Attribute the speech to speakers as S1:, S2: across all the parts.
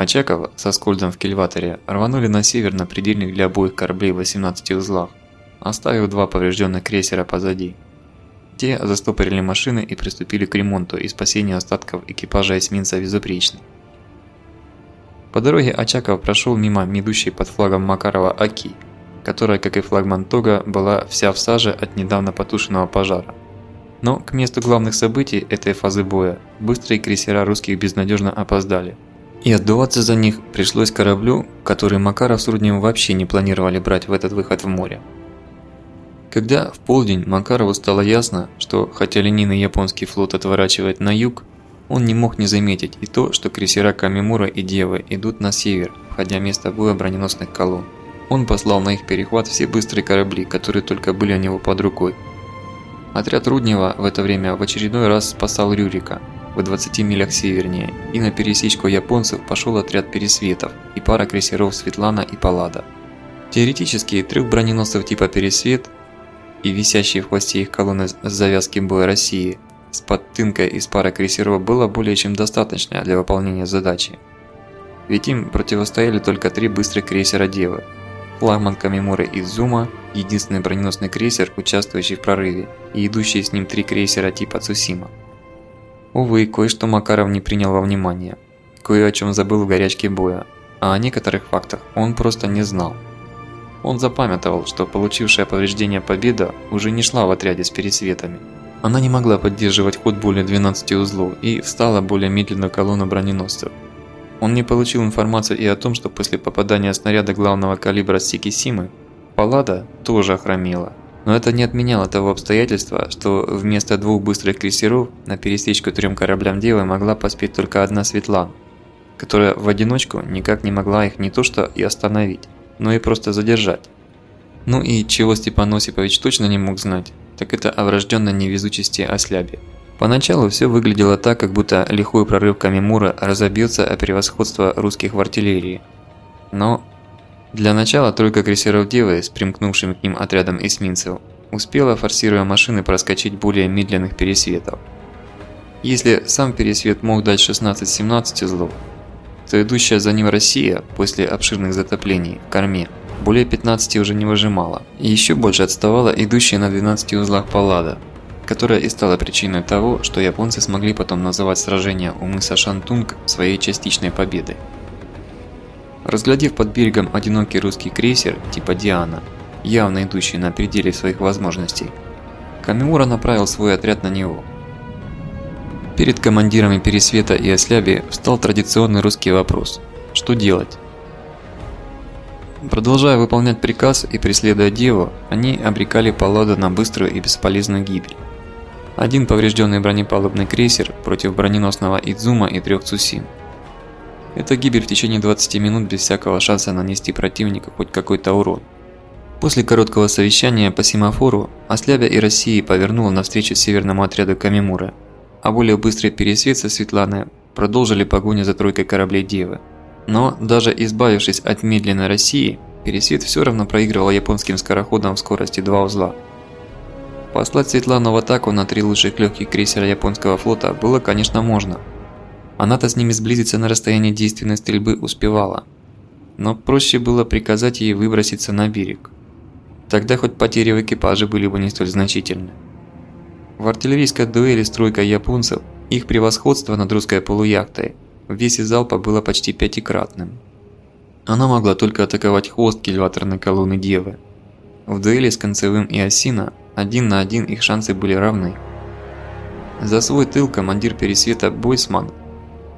S1: Очаков со Скольдом в кильваторе рванули на север на предельных для обоих кораблей 18 узлах, оставив два поврежденных крейсера позади. Те застопорили машины и приступили к ремонту и спасению остатков экипажа эсминца «Безупречный». По дороге Очаков прошел мимо идущей под флагом Макарова Аки, которая, как и флагман Тога, была вся в саже от недавно потушенного пожара. Но к месту главных событий этой фазы боя быстрые крейсера русских безнадежно опоздали. И отдуваться за них пришлось кораблю, который Макаров с Руднем вообще не планировали брать в этот выход в море. Когда в полдень Макарову стало ясно, что хотя линейный японский флот отворачивает на юг, он не мог не заметить и то, что крейсера Камимура и Девы идут на север, входя место боя броненосных колонн. Он послал на их перехват все быстрые корабли, которые только были у него под рукой. Отряд Руднева в это время в очередной раз спасал Рюрика в 20 милях севернее, и на пересечку японцев пошел отряд Пересветов и пара крейсеров Светлана и Паллада. Теоретически трех броненосцев типа Пересвет и висящие в хвосте их колонны с завязки боя России с подтынкой из пары крейсеров было более чем достаточно для выполнения задачи. Ведь им противостояли только три быстрых крейсера Девы. Флагман Камимуры Изума, единственный броненосный крейсер, участвующий в прорыве, и идущие с ним три крейсера типа Цусима. Увы, кое-что Макаров не принял во внимание. Кое о чем забыл в горячке боя, а о некоторых фактах он просто не знал. Он запамятовал, что получившая повреждение победа уже не шла в отряде с пересветами. Она не могла поддерживать ход более 12 узлов и встала более медленно в колонну броненосцев. Он не получил информацию и о том, что после попадания снаряда главного калибра Сикисимы, Паллада тоже охромела. Но это не отменяло того обстоятельства, что вместо двух быстрых крейсеров на пересечку трем кораблям Девы могла поспеть только одна Светлана, которая в одиночку никак не могла их не то что и остановить, но и просто задержать. Ну и чего Степан Осипович точно не мог знать, так это о врожденной невезучести Ослябе. Поначалу все выглядело так, как будто лихой прорыв Камимура разобьется о превосходство русских в артиллерии. Но для начала тройка крейсеров Девы с примкнувшим к ним отрядом эсминцев успела, форсируя машины, проскочить более медленных пересветов. Если сам пересвет мог дать 16-17 узлов, то идущая за ним Россия после обширных затоплений в корме более 15 уже не выжимала. И еще больше отставала идущая на 12 узлах Паллада, которая и стала причиной того, что японцы смогли потом называть сражение у мыса Шантунг своей частичной победой. Разглядев под берегом одинокий русский крейсер типа Диана, явно идущий на пределе своих возможностей, Камиура направил свой отряд на него. Перед командирами Пересвета и Осляби встал традиционный русский вопрос – что делать? Продолжая выполнять приказ и преследуя Деву, они обрекали Паллада на быструю и бесполезную гибель. Один поврежденный бронепалубный крейсер против броненосного Идзума и трех Цусим. Это гибель в течение 20 минут без всякого шанса нанести противнику хоть какой-то урон. После короткого совещания по семафору Ослябя и России повернула навстречу северному отряду Камимура, а более быстрый пересвет со Светланой продолжили погоню за тройкой кораблей Девы. Но даже избавившись от медленной России, Пересвет все равно проигрывал японским скороходам в скорости 2 узла. Послать Светлану в атаку на три лучших легких крейсера японского флота было, конечно, можно. Она-то с ними сблизиться на расстоянии действенной стрельбы успевала. Но проще было приказать ей выброситься на берег. Тогда хоть потери в экипаже были бы не столь значительны. В артиллерийской дуэли с тройкой японцев их превосходство над русской полуяхтой – в весе залпа было почти пятикратным. Она могла только атаковать хвост кильваторной колонны Девы. В дуэли с Концевым и Осина один на один их шансы были равны. За свой тыл командир Пересвета Бойсман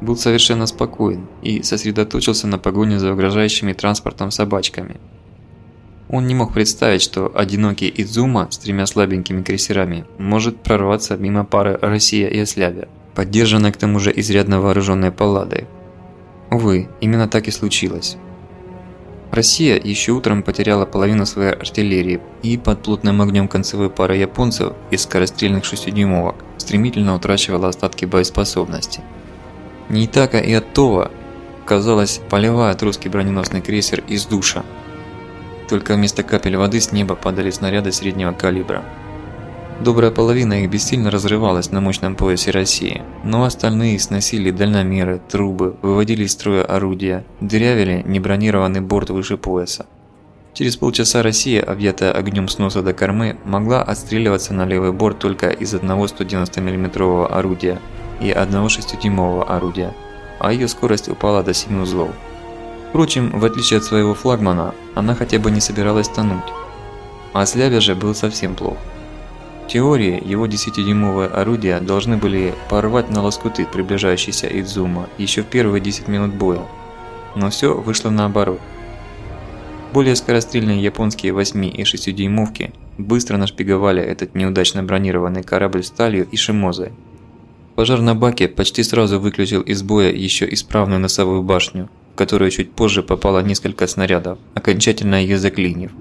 S1: был совершенно спокоен и сосредоточился на погоне за угрожающими транспортом собачками. Он не мог представить, что одинокий Идзума с тремя слабенькими крейсерами может прорваться мимо пары Россия и Ослябя поддержанной к тому же изрядно вооруженной палладой. Увы, именно так и случилось. Россия еще утром потеряла половину своей артиллерии и под плотным огнем концевой пары японцев из скорострельных 6-дюймовок стремительно утрачивала остатки боеспособности. Нейтака и Оттова, казалось, поливает русский броненосный крейсер из душа. Только вместо капель воды с неба падали снаряды среднего калибра. Добрая половина их бессильно разрывалась на мощном поясе России, но остальные сносили дальномеры, трубы, выводили из строя орудия, дырявили небронированный борт выше пояса. Через полчаса Россия, объятая огнем с носа до кормы, могла отстреливаться на левый борт только из одного 190 мм орудия и одного 6-дюймового орудия, а ее скорость упала до 7 узлов. Впрочем, в отличие от своего флагмана, она хотя бы не собиралась тонуть. А Слябя же был совсем плох. В теории, его 10-дюймовые орудия должны были порвать на лоскуты приближающийся Идзума еще в первые 10 минут боя. Но все вышло наоборот. Более скорострельные японские 8 и 6 дюймовки быстро нашпиговали этот неудачно бронированный корабль сталью и шимозой. Пожар на баке почти сразу выключил из боя еще исправную носовую башню, в которую чуть позже попало несколько снарядов, окончательно ее заклинив.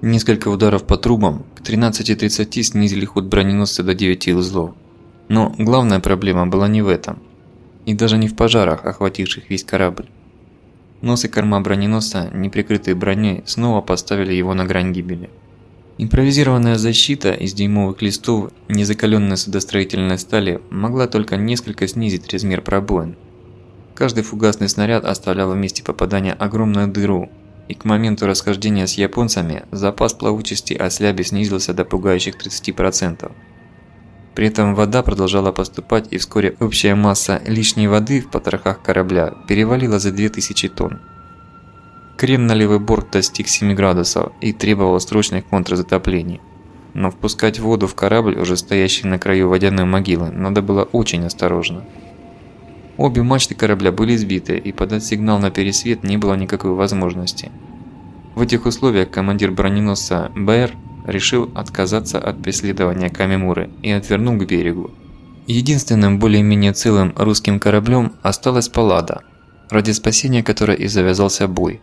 S1: Несколько ударов по трубам к 13.30 снизили ход броненосца до 9 узлов. Но главная проблема была не в этом. И даже не в пожарах, охвативших весь корабль. Нос и корма броненосца, не прикрытые броней, снова поставили его на грань гибели. Импровизированная защита из дюймовых листов незакаленной судостроительной стали могла только несколько снизить размер пробоин. Каждый фугасный снаряд оставлял в месте попадания огромную дыру, и к моменту расхождения с японцами запас плавучести осляби снизился до пугающих 30%. При этом вода продолжала поступать, и вскоре общая масса лишней воды в потрохах корабля перевалила за 2000 тонн. Крен на левый борт достиг 7 градусов и требовал срочных контрзатоплений. Но впускать воду в корабль, уже стоящий на краю водяной могилы, надо было очень осторожно. Обе мачты корабля были сбиты, и подать сигнал на пересвет не было никакой возможности. В этих условиях командир броненосца БР решил отказаться от преследования Камимуры и отвернул к берегу. Единственным более-менее целым русским кораблем осталась Паллада, ради спасения которой и завязался бой.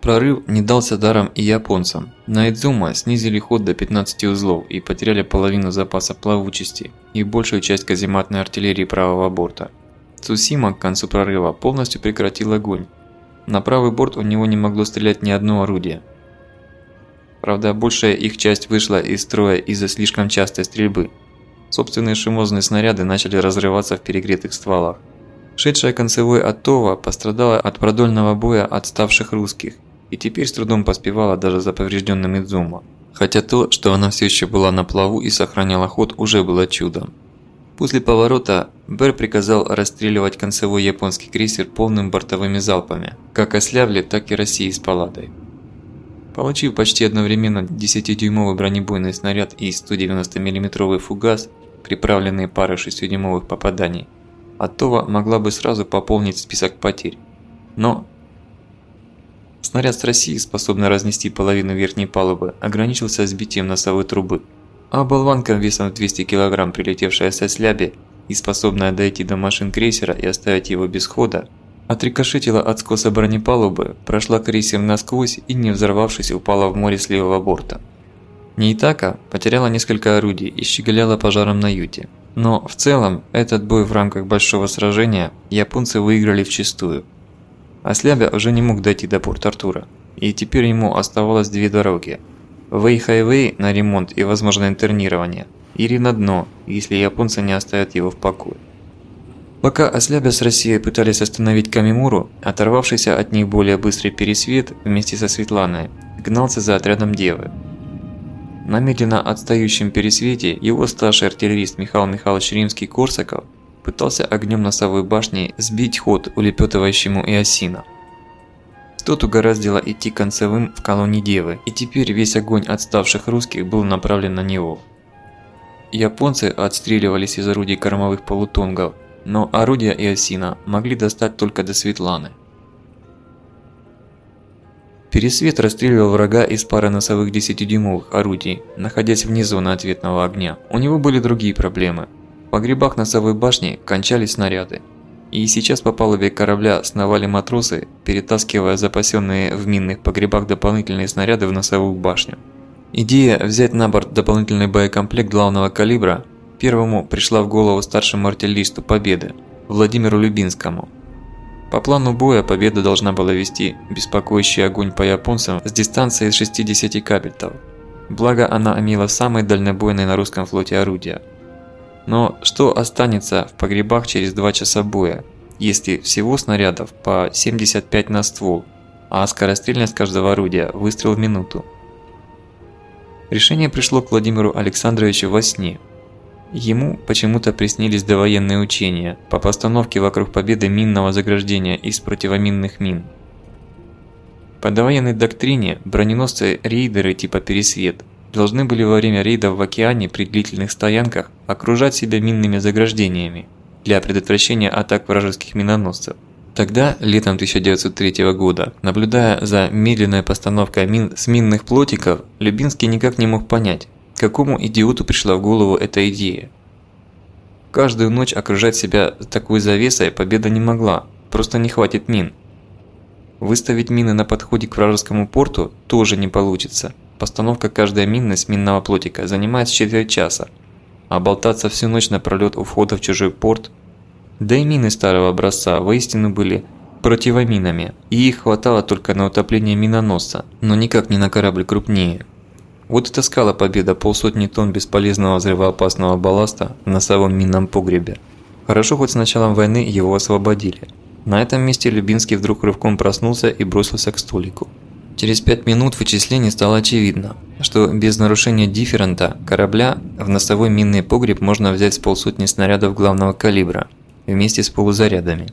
S1: Прорыв не дался даром и японцам. На Идзума снизили ход до 15 узлов и потеряли половину запаса плавучести и большую часть казематной артиллерии правого борта. Цусима к концу прорыва полностью прекратил огонь. На правый борт у него не могло стрелять ни одно орудие. Правда, большая их часть вышла из строя из-за слишком частой стрельбы. Собственные шимозные снаряды начали разрываться в перегретых стволах. Шедшая концевой от Това пострадала от продольного боя отставших русских и теперь с трудом поспевала даже за поврежденным Идзума. Хотя то, что она все еще была на плаву и сохраняла ход, уже было чудом. После поворота Бер приказал расстреливать концевой японский крейсер полным бортовыми залпами, как Ослявли, так и России с Палладой. Получив почти одновременно 10-дюймовый бронебойный снаряд и 190 миллиметровый фугас, приправленные парой 6-дюймовых попаданий, Атова могла бы сразу пополнить список потерь. Но снаряд с России, способный разнести половину верхней палубы, ограничился сбитием носовой трубы. А болванка весом в 200 кг, прилетевшая со сляби и способная дойти до машин крейсера и оставить его без хода, Отрикошетила от скоса бронепалубы, прошла крейсер насквозь и, не взорвавшись, упала в море с левого борта. Неитака потеряла несколько орудий и щеголяла пожаром на юте. Но в целом, этот бой в рамках большого сражения японцы выиграли вчистую. А Слябя уже не мог дойти до Порт-Артура, и теперь ему оставалось две дороги. Вэй-хайвей на ремонт и возможное интернирование, или на дно, если японцы не оставят его в покое. Пока Ослябя с Россией пытались остановить Камимуру, оторвавшийся от них более быстрый пересвет вместе со Светланой гнался за отрядом Девы. На медленно отстающем пересвете его старший артиллерист Михаил Михайлович Римский-Корсаков пытался огнем носовой башни сбить ход улепетывающему Иосина. Тот угораздило идти концевым в колонии Девы, и теперь весь огонь отставших русских был направлен на него. Японцы отстреливались из орудий кормовых полутонгов, но орудия и осина могли достать только до Светланы. Пересвет расстреливал врага из пары носовых 10-дюймовых орудий, находясь вне зоны ответного огня. У него были другие проблемы. В погребах носовой башни кончались снаряды. И сейчас по палубе корабля сновали матросы, перетаскивая запасенные в минных погребах дополнительные снаряды в носовую башню. Идея взять на борт дополнительный боекомплект главного калибра Первому пришла в голову старшему артиллеристу Победы, Владимиру Любинскому. По плану боя Победа должна была вести беспокоящий огонь по японцам с дистанции 60 кабельтов. благо она имела самые дальнобойные на русском флоте орудия. Но что останется в погребах через два часа боя, если всего снарядов по 75 на ствол, а скорострельность каждого орудия – выстрел в минуту? Решение пришло к Владимиру Александровичу во сне. Ему почему-то приснились довоенные учения по постановке вокруг победы минного заграждения из противоминных мин. По довоенной доктрине броненосцы-рейдеры типа «Пересвет» должны были во время рейдов в океане при длительных стоянках окружать себя минными заграждениями для предотвращения атак вражеских миноносцев. Тогда, летом 1903 года, наблюдая за медленной постановкой мин с минных плотиков, Любинский никак не мог понять, какому идиоту пришла в голову эта идея. Каждую ночь окружать себя такой завесой победа не могла, просто не хватит мин. Выставить мины на подходе к вражескому порту тоже не получится. Постановка каждой мины с минного плотика занимает четверть часа, а болтаться всю ночь напролёт у входа в чужой порт. Да и мины старого образца воистину были противоминами, и их хватало только на утопление миноносца, но никак не на корабль крупнее. Вот и таскала победа полсотни тонн бесполезного взрывоопасного балласта в носовом минном погребе. Хорошо, хоть с началом войны его освободили. На этом месте Любинский вдруг рывком проснулся и бросился к столику. Через пять минут вычислений стало очевидно, что без нарушения дифферента корабля в носовой минный погреб можно взять с полсотни снарядов главного калибра вместе с полузарядами.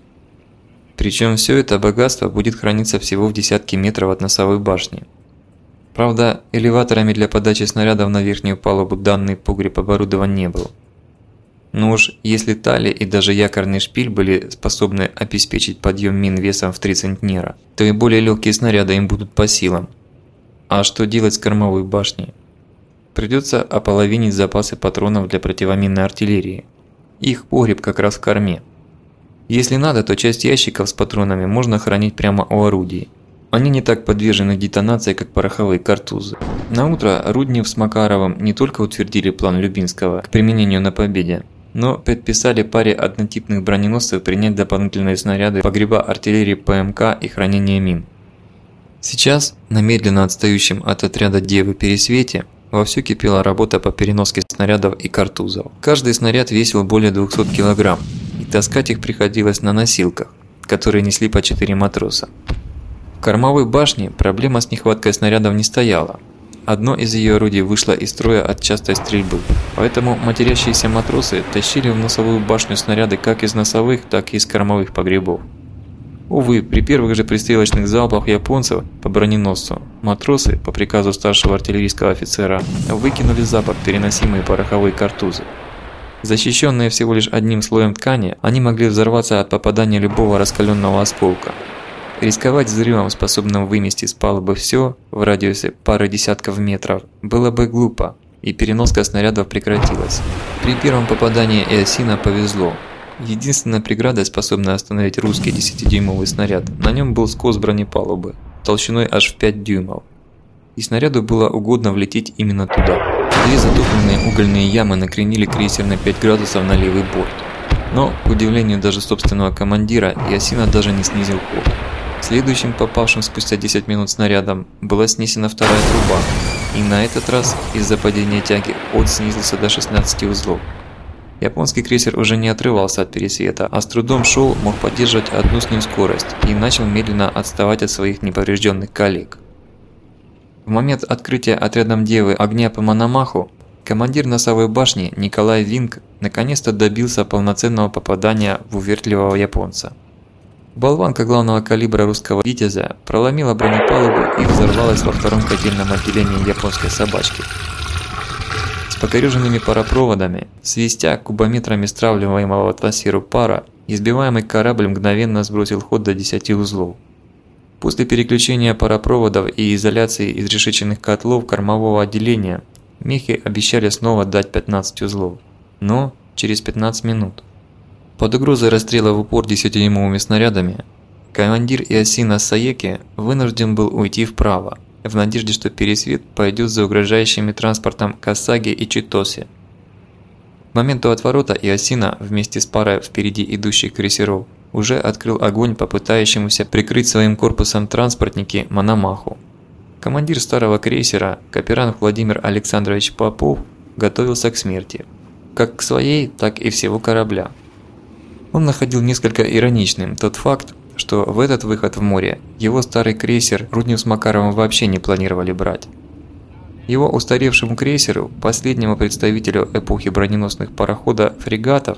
S1: Причем все это богатство будет храниться всего в десятке метров от носовой башни. Правда, элеваторами для подачи снарядов на верхнюю палубу данный погреб оборудован не был. Но уж если тали и даже якорный шпиль были способны обеспечить подъем мин весом в 3 центнера, то и более легкие снаряды им будут по силам. А что делать с кормовой башней? Придется ополовинить запасы патронов для противоминной артиллерии. Их погреб как раз в корме. Если надо, то часть ящиков с патронами можно хранить прямо у орудий. Они не так подвержены детонации, как пороховые картузы. На утро Руднев с Макаровым не только утвердили план Любинского к применению на победе, но предписали паре однотипных броненосцев принять дополнительные снаряды, погреба артиллерии ПМК и хранение мин. Сейчас на медленно отстающем от отряда Девы Пересвете вовсю кипела работа по переноске снарядов и картузов. Каждый снаряд весил более 200 кг, и таскать их приходилось на носилках, которые несли по 4 матроса. В кормовой башне проблема с нехваткой снарядов не стояла, Одно из ее орудий вышло из строя от частой стрельбы, поэтому матерящиеся матросы тащили в носовую башню снаряды как из носовых, так и из кормовых погребов. Увы, при первых же пристрелочных залпах японцев по броненосцу, матросы, по приказу старшего артиллерийского офицера, выкинули за борт переносимые пороховые картузы. Защищенные всего лишь одним слоем ткани, они могли взорваться от попадания любого раскаленного осколка, Рисковать взрывом, способным вымести с палубы все в радиусе пары десятков метров, было бы глупо, и переноска снарядов прекратилась. При первом попадании Эосина повезло. Единственная преграда, способная остановить русский 10-дюймовый снаряд, на нем был скос бронепалубы, толщиной аж в 5 дюймов. И снаряду было угодно влететь именно туда. Две затопленные угольные ямы накренили крейсер на 5 градусов на левый борт. Но, к удивлению даже собственного командира, Иосина даже не снизил ход. Следующим попавшим спустя 10 минут снарядом была снесена вторая труба, и на этот раз из-за падения тяги от снизился до 16 узлов. Японский крейсер уже не отрывался от пересвета, а с трудом шел, мог поддерживать одну с ним скорость и начал медленно отставать от своих неповрежденных коллег. В момент открытия отрядом Девы огня по Мономаху командир носовой башни Николай Винг наконец-то добился полноценного попадания в увертливого японца. Болванка главного калибра русского «Витязя» проломила бронепалубу и взорвалась во втором котельном отделении японской собачки. С покореженными паропроводами, свистя кубометрами стравливаемого в атмосферу пара, избиваемый корабль мгновенно сбросил ход до 10 узлов. После переключения паропроводов и изоляции изрешеченных котлов кормового отделения, мехи обещали снова дать 15 узлов, но через 15 минут. Под угрозой расстрела в упор 10-дюймовыми снарядами, командир Иосина Саеки вынужден был уйти вправо, в надежде, что пересвет пойдет за угрожающими транспортом Касаги и Читоси. К моменту отворота Иосина вместе с парой впереди идущих крейсеров уже открыл огонь по пытающемуся прикрыть своим корпусом транспортники Мономаху. Командир старого крейсера, капитан Владимир Александрович Попов, готовился к смерти. Как к своей, так и всего корабля. Он находил несколько ироничным тот факт, что в этот выход в море его старый крейсер Руднев с Макаровым вообще не планировали брать. Его устаревшему крейсеру, последнему представителю эпохи броненосных парохода фрегатов,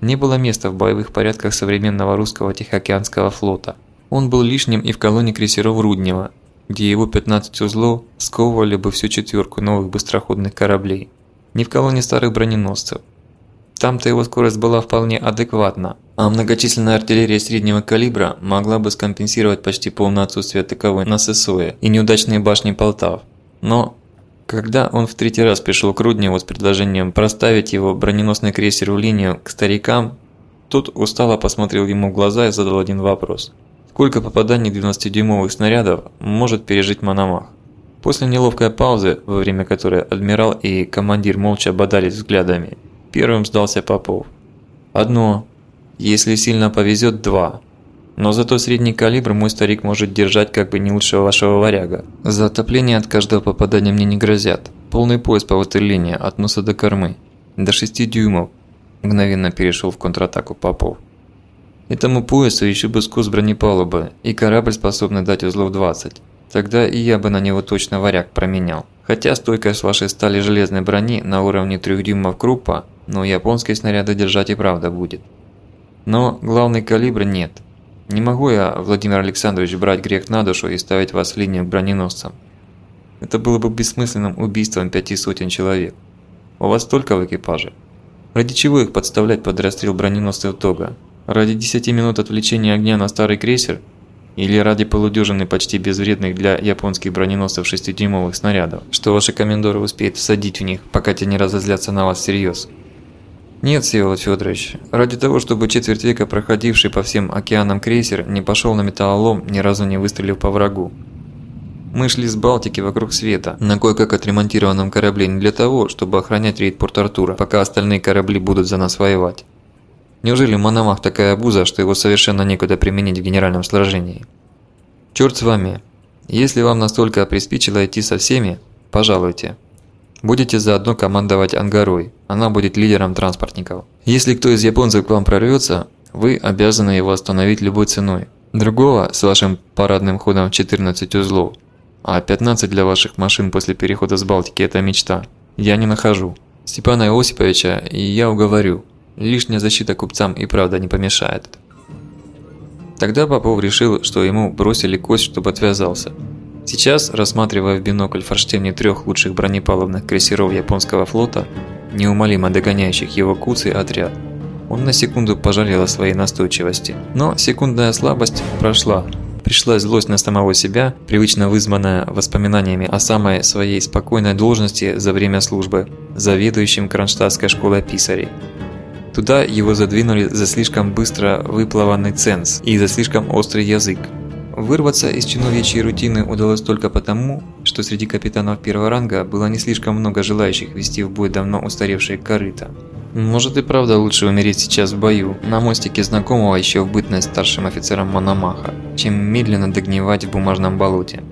S1: не было места в боевых порядках современного русского Тихоокеанского флота. Он был лишним и в колонии крейсеров Руднева, где его 15 узлов сковывали бы всю четверку новых быстроходных кораблей. Не в колонии старых броненосцев. Там-то его скорость была вполне адекватна, а многочисленная артиллерия среднего калибра могла бы скомпенсировать почти полное отсутствие таковой на Сесое и неудачные башни Полтав. Но когда он в третий раз пришел к Рудневу с предложением проставить его броненосный крейсер в линию к старикам, тот устало посмотрел ему в глаза и задал один вопрос – Сколько попаданий 12-дюймовых снарядов может пережить Мономах? После неловкой паузы, во время которой адмирал и командир молча бодались взглядами, первым сдался Попов. Одно. Если сильно повезет, два. Но зато средний калибр мой старик может держать как бы не лучшего вашего варяга. За отопление от каждого попадания мне не грозят. Полный пояс по ватерлине от носа до кормы. До 6 дюймов. Мгновенно перешел в контратаку Попов. Этому поясу еще бы скос бронепалубы и корабль, способный дать узлов 20. Тогда и я бы на него точно варяг променял. Хотя стойкость вашей стали железной брони на уровне 3 дюймов крупа, но японские снаряды держать и правда будет. Но главный калибр нет. Не могу я, Владимир Александрович, брать грех на душу и ставить вас в линию к броненосцам. Это было бы бессмысленным убийством пяти сотен человек. У вас столько в экипаже. Ради чего их подставлять под расстрел броненосцев Тога? Ради 10 минут отвлечения огня на старый крейсер? Или ради полудюжины почти безвредных для японских броненосцев 6-дюймовых снарядов, что ваши комендоры успеют всадить в них, пока те не разозлятся на вас всерьез? Нет, Всеволод Федорович, ради того, чтобы четверть века проходивший по всем океанам крейсер не пошел на металлолом, ни разу не выстрелив по врагу. Мы шли с Балтики вокруг света, на кое-как отремонтированном корабле не для того, чтобы охранять рейд Порт-Артура, пока остальные корабли будут за нас воевать. Неужели Мономах такая обуза, что его совершенно некуда применить в генеральном сражении? Черт с вами. Если вам настолько приспичило идти со всеми, пожалуйте. Будете заодно командовать Ангарой, она будет лидером транспортников. Если кто из японцев к вам прорвется, вы обязаны его остановить любой ценой. Другого с вашим парадным ходом в 14 узлов, а 15 для ваших машин после перехода с Балтики – это мечта. Я не нахожу. Степана Иосиповича и я уговорю. Лишняя защита купцам и правда не помешает. Тогда Попов решил, что ему бросили кость, чтобы отвязался. Сейчас, рассматривая в бинокль форштевни трех лучших бронепалубных крейсеров японского флота, неумолимо догоняющих его куцы отряд, он на секунду пожалел о своей настойчивости. Но секундная слабость прошла. Пришла злость на самого себя, привычно вызванная воспоминаниями о самой своей спокойной должности за время службы, заведующим Кронштадтской школой писарей. Туда его задвинули за слишком быстро выплаванный ценз и за слишком острый язык. Вырваться из чиновничьей рутины удалось только потому, что среди капитанов первого ранга было не слишком много желающих вести в бой давно устаревшие корыта. Может и правда лучше умереть сейчас в бою, на мостике знакомого еще в бытность старшим офицером Мономаха, чем медленно догнивать в бумажном болоте.